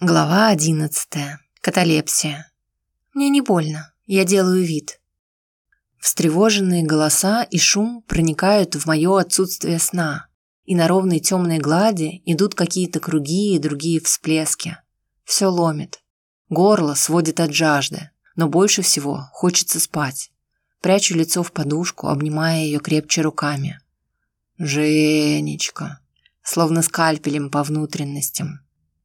Глава одиннадцатая. Каталепсия. Мне не больно, я делаю вид. Встревоженные голоса и шум проникают в мое отсутствие сна, и на ровной темной глади идут какие-то круги и другие всплески. Все ломит. Горло сводит от жажды, но больше всего хочется спать. Прячу лицо в подушку, обнимая ее крепче руками. «Женечка!» Словно скальпелем по внутренностям.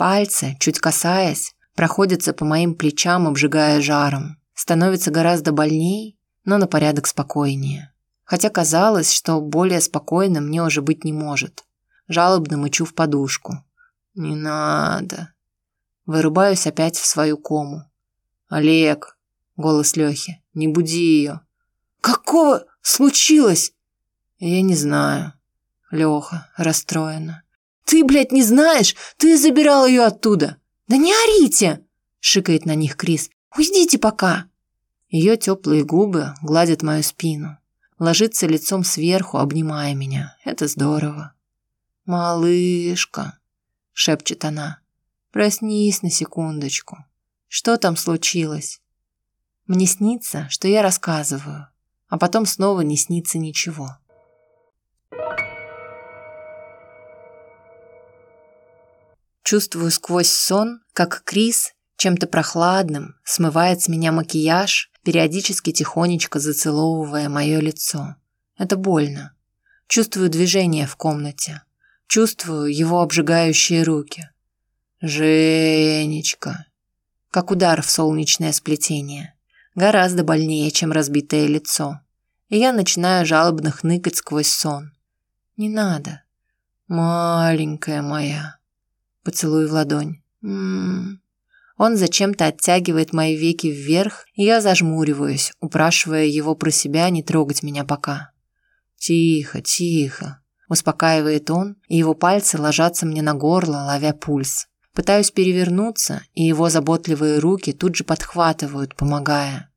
Пальцы, чуть касаясь, проходятся по моим плечам, обжигая жаром. Становится гораздо больней, но на порядок спокойнее. Хотя казалось, что более спокойно мне уже быть не может. Жалобно мычу в подушку. «Не надо». Вырубаюсь опять в свою кому. «Олег!» – голос Лехи. «Не буди ее». «Какого случилось?» «Я не знаю». Леха расстроена. «Ты, блядь, не знаешь? Ты забирал ее оттуда!» «Да не орите!» – шикает на них Крис. «Уйдите пока!» Ее теплые губы гладят мою спину. Ложится лицом сверху, обнимая меня. Это здорово. «Малышка!» – шепчет она. «Проснись на секундочку. Что там случилось?» Мне снится, что я рассказываю, а потом снова не снится ничего. Чувствую сквозь сон, как Крис чем-то прохладным смывает с меня макияж, периодически тихонечко зацеловывая мое лицо. Это больно. Чувствую движение в комнате. Чувствую его обжигающие руки. Женечка. Как удар в солнечное сплетение. Гораздо больнее, чем разбитое лицо. И я начинаю жалобно хныкать сквозь сон. Не надо. Маленькая моя. Поцелуй в ладонь. М -м -м. Он зачем-то оттягивает мои веки вверх, и я зажмуриваюсь, упрашивая его про себя не трогать меня пока. «Тихо, тихо», – успокаивает он, и его пальцы ложатся мне на горло, ловя пульс. Пытаюсь перевернуться, и его заботливые руки тут же подхватывают, помогая.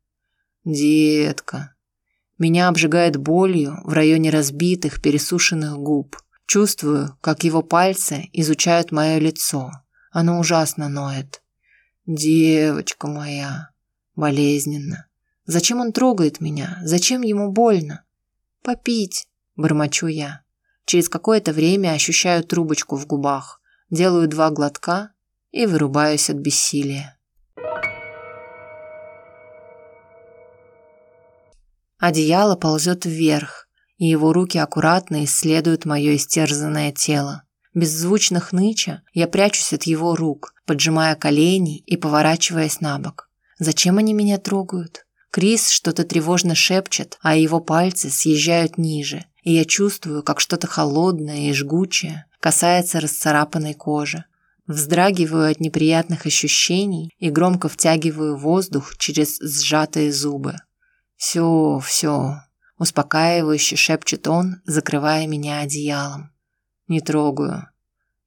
«Детка». Меня обжигает болью в районе разбитых, пересушенных губ. Чувствую, как его пальцы изучают мое лицо. Оно ужасно ноет. Девочка моя. Болезненно. Зачем он трогает меня? Зачем ему больно? Попить, бормочу я. Через какое-то время ощущаю трубочку в губах. Делаю два глотка и вырубаюсь от бессилия. Одеяло ползет вверх, и его руки аккуратно исследуют мое истерзанное тело. Беззвучно хныча, я прячусь от его рук, поджимая колени и поворачиваясь на бок. Зачем они меня трогают? Крис что-то тревожно шепчет, а его пальцы съезжают ниже, и я чувствую, как что-то холодное и жгучее касается расцарапанной кожи. Вздрагиваю от неприятных ощущений и громко втягиваю воздух через сжатые зубы. Все, все, Успокаивающе шепчет он, закрывая меня одеялом. Не трогаю.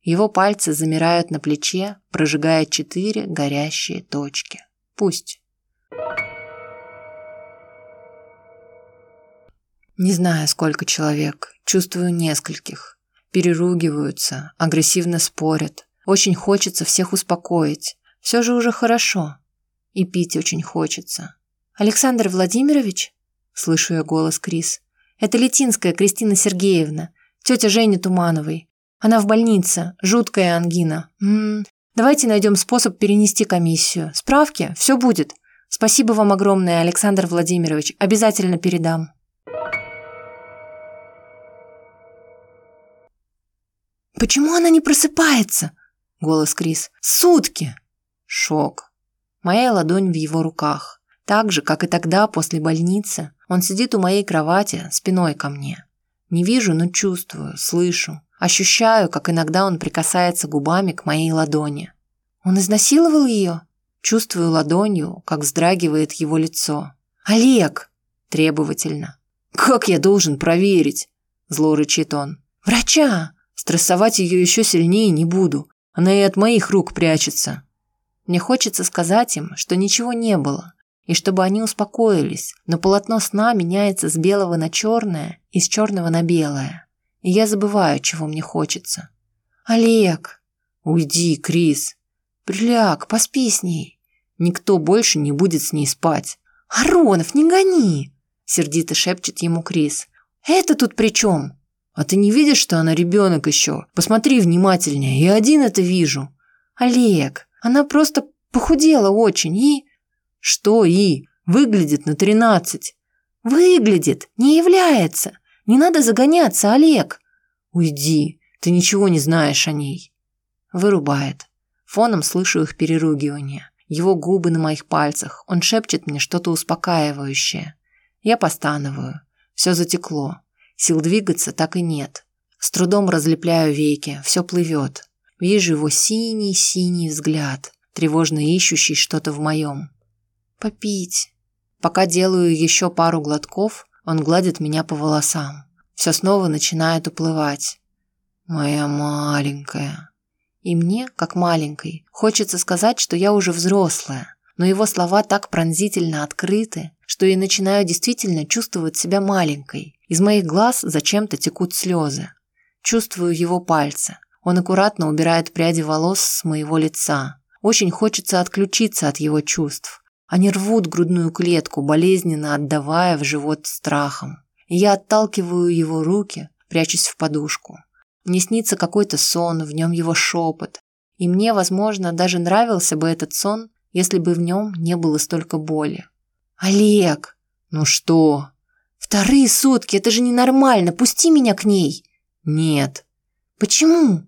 Его пальцы замирают на плече, прожигая четыре горящие точки. Пусть. Не знаю, сколько человек. Чувствую нескольких. Переругиваются, агрессивно спорят. Очень хочется всех успокоить. Все же уже хорошо. И пить очень хочется. Александр Владимирович? Слышу я голос Крис. Это Летинская Кристина Сергеевна, тетя Жени Тумановой. Она в больнице, жуткая ангина. М -м, давайте найдем способ перенести комиссию. Справки? Все будет. Спасибо вам огромное, Александр Владимирович. Обязательно передам. Почему она не просыпается? Голос Крис. Сутки. Шок. Моя ладонь в его руках. Так же, как и тогда после больницы, он сидит у моей кровати, спиной ко мне. Не вижу, но чувствую, слышу, ощущаю, как иногда он прикасается губами к моей ладони. Он изнасиловал ее? Чувствую ладонью, как вздрагивает его лицо. «Олег!» – требовательно. «Как я должен проверить?» – зло рычит он. «Врача! Стрессовать ее еще сильнее не буду. Она и от моих рук прячется». Мне хочется сказать им, что ничего не было, и чтобы они успокоились, но полотно сна меняется с белого на черное и с черного на белое. И я забываю, чего мне хочется. «Олег!» «Уйди, Крис!» Приляг, поспи с ней. Никто больше не будет с ней спать. Аронов, не гони! Сердито шепчет ему Крис. Это тут при чем? А ты не видишь, что она ребенок еще? Посмотри внимательнее, я один это вижу. Олег, она просто похудела очень и... Что и? Выглядит на тринадцать. Выглядит, не является. Не надо загоняться, Олег. Уйди, ты ничего не знаешь о ней. Вырубает. Фоном слышу их переругивание. Его губы на моих пальцах. Он шепчет мне что-то успокаивающее. Я постанываю. Все затекло. Сил двигаться так и нет. С трудом разлепляю веки, все плывет. Вижу его синий-синий взгляд, тревожно ищущий что-то в моем. «Попить». Пока делаю еще пару глотков, он гладит меня по волосам. Все снова начинает уплывать. «Моя маленькая». И мне, как маленькой, хочется сказать, что я уже взрослая, но его слова так пронзительно открыты, что я начинаю действительно чувствовать себя маленькой. Из моих глаз зачем-то текут слезы. Чувствую его пальцы. Он аккуратно убирает пряди волос с моего лица. Очень хочется отключиться от его чувств. Они рвут грудную клетку, болезненно отдавая в живот страхом. Я отталкиваю его руки, прячусь в подушку. Мне снится какой-то сон, в нем его шепот. И мне, возможно, даже нравился бы этот сон, если бы в нем не было столько боли. «Олег!» «Ну что?» «Вторые сутки, это же ненормально, пусти меня к ней!» «Нет». «Почему?»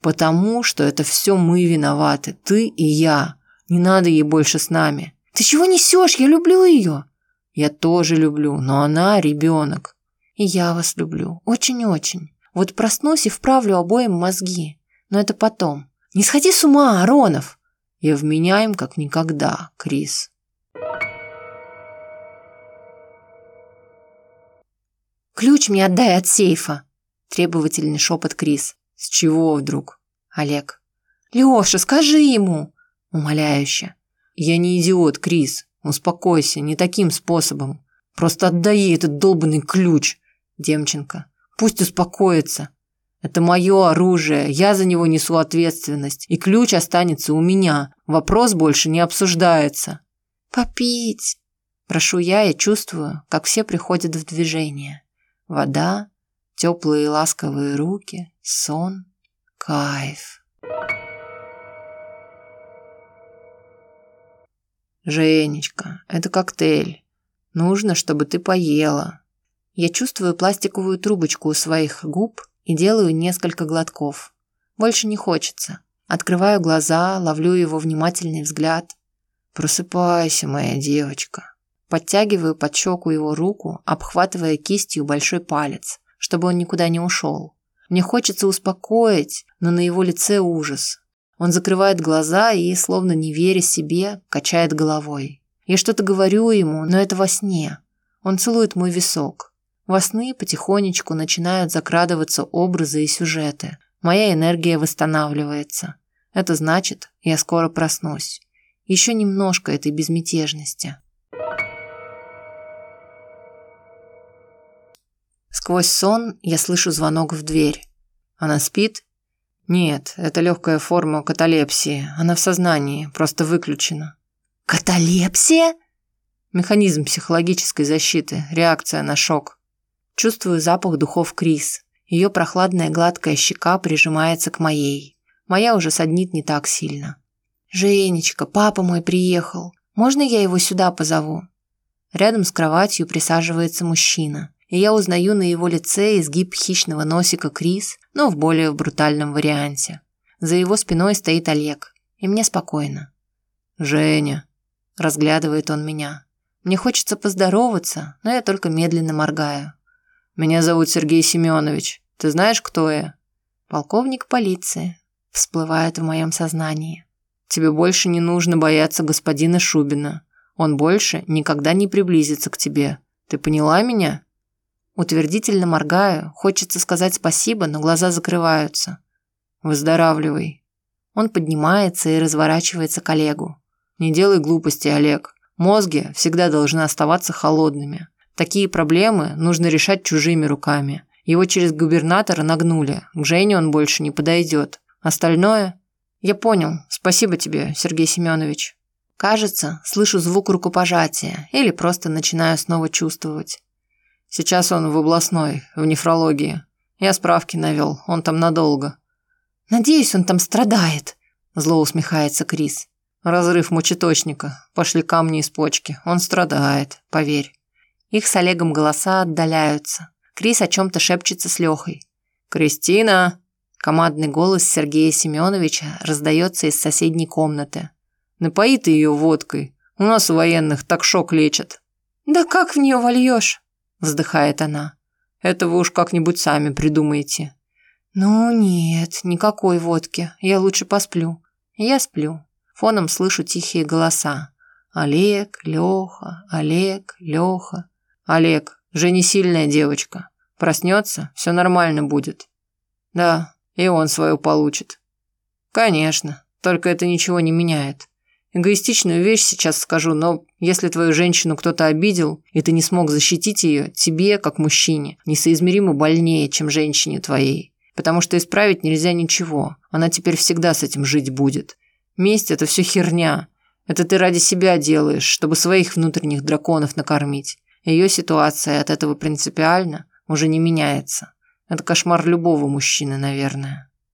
«Потому что это все мы виноваты, ты и я. Не надо ей больше с нами». «Ты чего несешь? Я люблю ее!» «Я тоже люблю, но она ребенок». «И я вас люблю. Очень-очень. Вот проснусь и вправлю обоим мозги. Но это потом. Не сходи с ума, Аронов!» «Я вменяем, как никогда, Крис». «Ключ мне отдай от сейфа!» Требовательный шепот Крис. «С чего вдруг?» Олег. «Леша, скажи ему!» Умоляюще. «Я не идиот, Крис. Успокойся, не таким способом. Просто отдай ей этот долбанный ключ!» Демченко. «Пусть успокоится. Это мое оружие, я за него несу ответственность, и ключ останется у меня. Вопрос больше не обсуждается». «Попить!» Прошу я и чувствую, как все приходят в движение. Вода, теплые ласковые руки, сон, кайф. Женечка, это коктейль. Нужно, чтобы ты поела. Я чувствую пластиковую трубочку у своих губ и делаю несколько глотков. Больше не хочется. Открываю глаза, ловлю его внимательный взгляд. Просыпайся, моя девочка. Подтягиваю под щеку его руку, обхватывая кистью большой палец, чтобы он никуда не ушел. Мне хочется успокоить, но на его лице ужас. Он закрывает глаза и, словно не веря себе, качает головой. Я что-то говорю ему, но это во сне. Он целует мой висок. Во сны потихонечку начинают закрадываться образы и сюжеты. Моя энергия восстанавливается. Это значит, я скоро проснусь. Еще немножко этой безмятежности. Сквозь сон я слышу звонок в дверь. Она спит? Нет, это легкая форма каталепсии. Она в сознании, просто выключена. Каталепсия? Механизм психологической защиты, реакция на шок. Чувствую запах духов Крис. Ее прохладная гладкая щека прижимается к моей. Моя уже саднит не так сильно. «Женечка, папа мой приехал. Можно я его сюда позову?» Рядом с кроватью присаживается мужчина и я узнаю на его лице изгиб хищного носика Крис, но в более брутальном варианте. За его спиной стоит Олег, и мне спокойно. «Женя», – разглядывает он меня. Мне хочется поздороваться, но я только медленно моргаю. «Меня зовут Сергей Семенович. Ты знаешь, кто я?» «Полковник полиции», – всплывает в моем сознании. «Тебе больше не нужно бояться господина Шубина. Он больше никогда не приблизится к тебе. Ты поняла меня?» Утвердительно моргаю, хочется сказать спасибо, но глаза закрываются. Выздоравливай. Он поднимается и разворачивается к Олегу. Не делай глупости, Олег. Мозги всегда должны оставаться холодными. Такие проблемы нужно решать чужими руками. Его через губернатора нагнули. К Жене он больше не подойдет. Остальное? Я понял. Спасибо тебе, Сергей Семенович. Кажется, слышу звук рукопожатия или просто начинаю снова чувствовать. Сейчас он в областной, в нефрологии. Я справки навел, он там надолго. Надеюсь, он там страдает, зло усмехается Крис. Разрыв мочеточника, пошли камни из почки, он страдает, поверь. Их с Олегом голоса отдаляются. Крис о чем-то шепчется с Лехой. «Кристина!» Командный голос Сергея Семеновича раздается из соседней комнаты. Напои ты ее водкой. У нас у военных так шок лечат». «Да как в нее вольешь?» – вздыхает она. «Это вы уж как-нибудь сами придумаете». «Ну нет, никакой водки. Я лучше посплю». Я сплю. Фоном слышу тихие голоса. Олег, Леха, Олег, Леха. Олег, Женя сильная девочка. Проснется, все нормально будет. Да, и он свою получит. Конечно, только это ничего не меняет. Эгоистичную вещь сейчас скажу, но если твою женщину кто-то обидел, и ты не смог защитить ее, тебе, как мужчине, несоизмеримо больнее, чем женщине твоей. Потому что исправить нельзя ничего. Она теперь всегда с этим жить будет. Месть – это все херня. Это ты ради себя делаешь, чтобы своих внутренних драконов накормить. Ее ситуация от этого принципиально уже не меняется. Это кошмар любого мужчины, наверное.